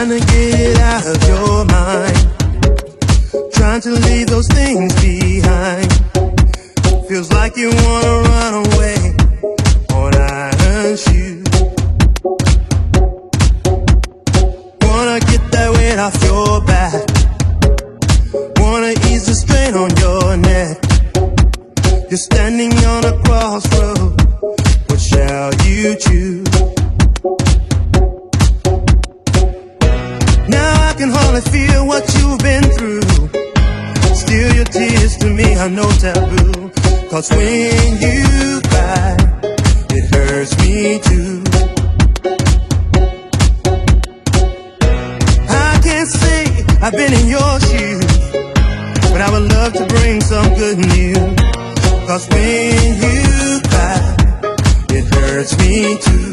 Trying to get out of your mind. Trying to leave those things behind. Feels like you wanna run away. When I hurt you. Wanna get that weight off your back. Wanna ease the strain on your neck. You're standing on a crossroad. What shall you choose? Can hardly feel what you've been through. Still your tears to me are no taboo. Cause when you cry, it hurts me too. I can't say I've been in your shoes, but I would love to bring some good news. Cause when you cry, it hurts me too.